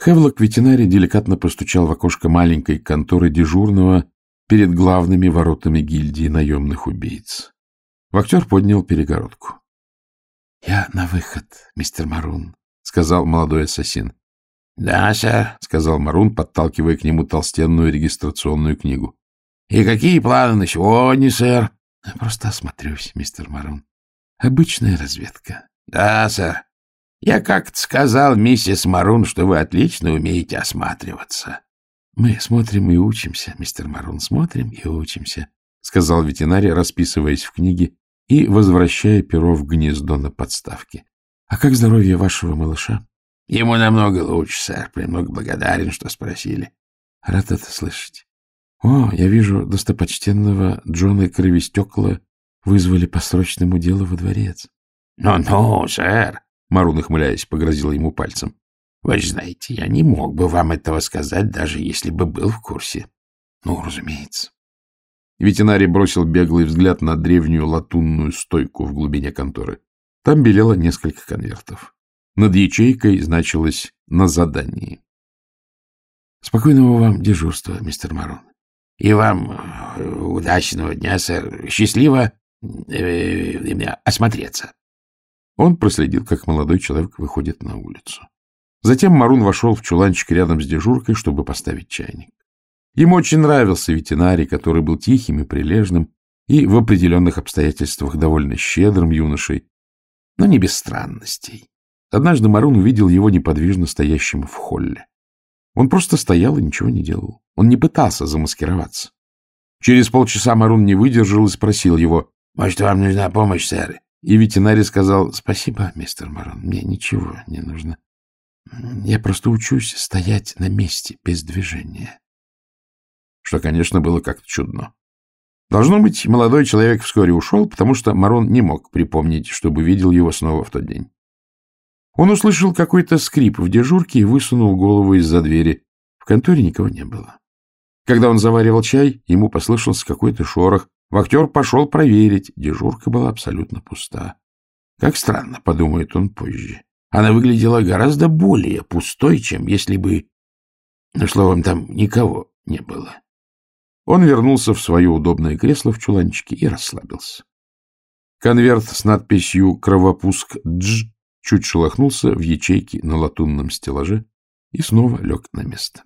Хевлок ветеринарий деликатно постучал в окошко маленькой конторы дежурного перед главными воротами гильдии наемных убийц. Вахтер поднял перегородку. — Я на выход, мистер Марун, — сказал молодой ассасин. — Да, сэр, — сказал Марун, подталкивая к нему толстенную регистрационную книгу. — И какие планы на сегодня, сэр? — Просто осмотрюсь, мистер Марун. Обычная разведка. — Да, сэр. Я как-то сказал миссис Марун, что вы отлично умеете осматриваться. — Мы смотрим и учимся, мистер Марун, смотрим и учимся, — сказал ветеринарий, расписываясь в книге и возвращая перо в гнездо на подставке. — А как здоровье вашего малыша? — Ему намного лучше, сэр. Премного благодарен, что спросили. — Рад это слышать. — О, я вижу, достопочтенного Джона Кровистекла вызвали по срочному делу во дворец. «Ну, — Ну-ну, сэр, — Марун, ухмыляясь, погрозил ему пальцем. — Вы же знаете, я не мог бы вам этого сказать, даже если бы был в курсе. — Ну, разумеется. Ветеринарий бросил беглый взгляд на древнюю латунную стойку в глубине конторы. Там белело несколько конвертов. Над ячейкой значилось «на задании». — Спокойного вам дежурства, мистер Марон. — И вам э, удачного дня, сэр. Счастливо э, э, осмотреться. Он проследил, как молодой человек выходит на улицу. Затем Марун вошел в чуланчик рядом с дежуркой, чтобы поставить чайник. Ему очень нравился ветеринарий, который был тихим и прилежным, и в определенных обстоятельствах довольно щедрым юношей, но не без странностей. Однажды Марун увидел его неподвижно стоящим в холле. Он просто стоял и ничего не делал. Он не пытался замаскироваться. Через полчаса Марун не выдержал и спросил его, «Может, вам нужна помощь, сэр?» И ветеринарий сказал, «Спасибо, мистер Марун, мне ничего не нужно. Я просто учусь стоять на месте без движения» что, конечно, было как-то чудно. Должно быть, молодой человек вскоре ушел, потому что Марон не мог припомнить, чтобы видел его снова в тот день. Он услышал какой-то скрип в дежурке и высунул голову из-за двери. В конторе никого не было. Когда он заваривал чай, ему послышался какой-то шорох. Вахтер пошел проверить. Дежурка была абсолютно пуста. Как странно, подумает он позже. Она выглядела гораздо более пустой, чем если бы... Ну, словом, там никого не было. Он вернулся в свое удобное кресло в чуланчике и расслабился. Конверт с надписью «Кровопуск Дж» чуть шелохнулся в ячейке на латунном стеллаже и снова лег на место.